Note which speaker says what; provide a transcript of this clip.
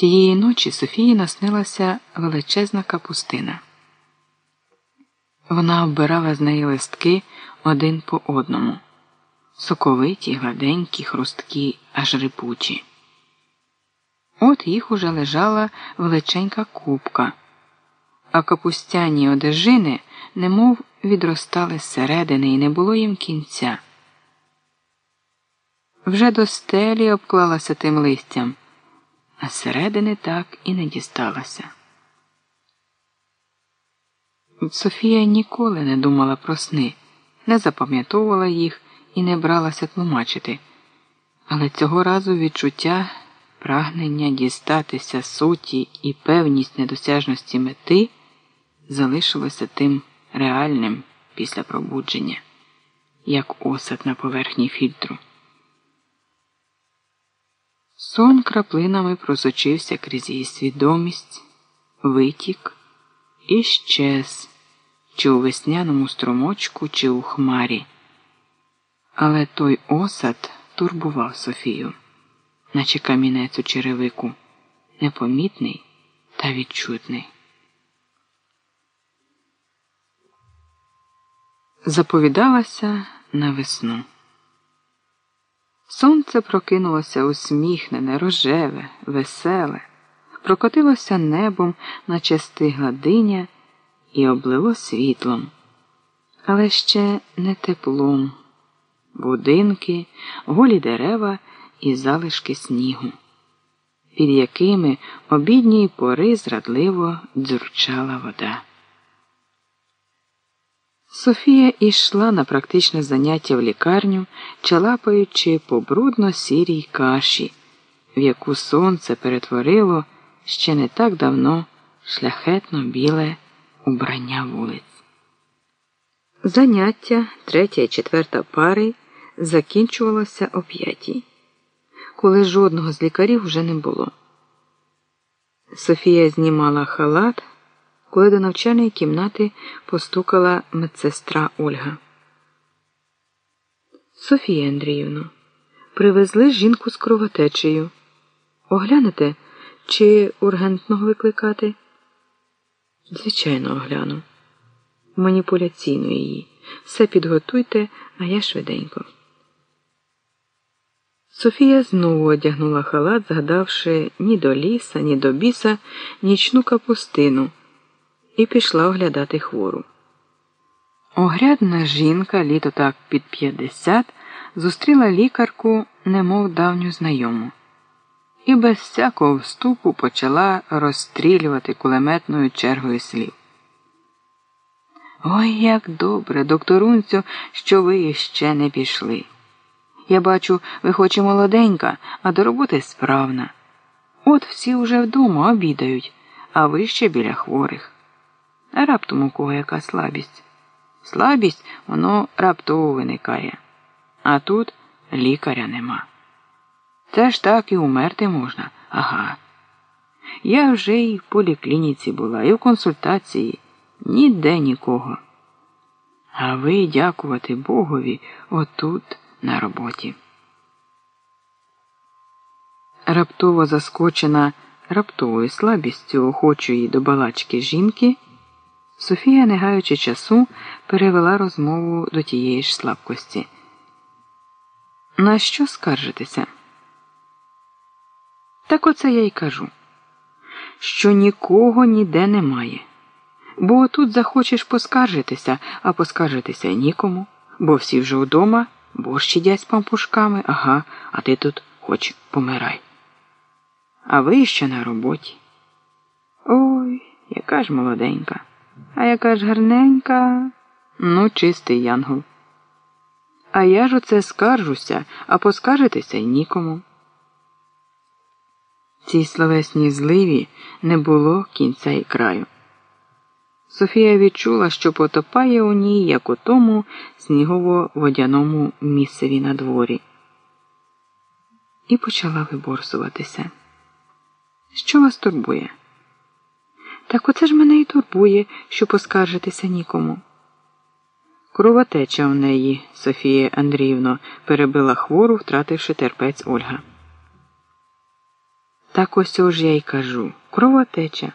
Speaker 1: Тієї ночі Софії наснилася величезна капустина. Вона оббирала з неї листки один по одному, соковиті, гладенькі, хрусткі, аж рипучі. От їх уже лежала величенька купка, а капустяні одежини немов відростали зсередини і не було їм кінця. Вже до стелі обклалася тим листям, а зсередини так і не дісталася. Софія ніколи не думала про сни, не запам'ятовувала їх і не бралася тлумачити, але цього разу відчуття прагнення дістатися суті і певність недосяжності мети залишилося тим реальним після пробудження, як осад на поверхні фільтру. Сон краплинами просочився крізь її свідомість, витік і щез, чи у весняному струмочку, чи у хмарі. Але той осад турбував Софію, наче камінець у черевику, непомітний та відчутний. Заповідалася на весну. Сонце прокинулося усміхнене, рожеве, веселе, прокотилося небом, наче стигла диня, і облило світлом, але ще не теплом, будинки, голі дерева і залишки снігу, під якими обідній пори зрадливо дзюрчала вода. Софія йшла на практичне заняття в лікарню, чалапаючи по брудно сірій каші, в яку сонце перетворило ще не так давно шляхетно біле убрання вулиць. Заняття третя і четверта пари закінчувалося о п'ятій, коли жодного з лікарів вже не було. Софія знімала халат коли до навчальної кімнати постукала медсестра Ольга. Софія Андріївну, привезли жінку з кровотечею. Оглянете чи ургентного викликати? Звичайно, огляну. Маніпуляційно її. Все підготуйте, а я швиденько. Софія знову одягнула халат, згадавши ні до ліса, ні до біса нічну капустину і пішла оглядати хвору. Огрядна жінка, літо так під 50, зустріла лікарку, немов давню знайому, і без всякого вступу почала розстрілювати кулеметною чергою слів. Ой, як добре, докторунцю, що ви іще не пішли. Я бачу, ви хоч і молоденька, а до роботи справна. От всі вже вдома обідають, а ви ще біля хворих. А раптом у кого яка слабість. Слабість воно раптово виникає, а тут лікаря нема. Це ж так і умерти можна, ага. Я вже і в поліклініці була, і в консультації ніде нікого. А ви, дякувати Богові, отут на роботі. Раптово заскочена раптовою слабістю охочої до балачки жінки. Софія, не гаючи часу, перевела розмову до тієї ж слабкості. На що скаржитися? Так оце я й кажу, що нікого ніде немає. Бо тут захочеш поскаржитися, а поскаржитися нікому, бо всі вже вдома, борщ їдять з пампушками, ага, а ти тут хоч помирай. А ви ще на роботі. Ой, яка ж молоденька. А яка ж гарненька, ну, чистий янгол. А я ж оце скаржуся, а поскаржитися й нікому. Цій словесній зливі не було кінця і краю. Софія відчула, що потопає у ній, як у тому снігово-водяному місцеві на дворі. І почала виборсуватися. Що вас турбує? Так оце ж мене і турбує, що поскаржитися нікому. Кровотеча в неї, Софія Андріївно, перебила хвору, втративши терпець Ольга. Так ось ж я й кажу. Кровотеча.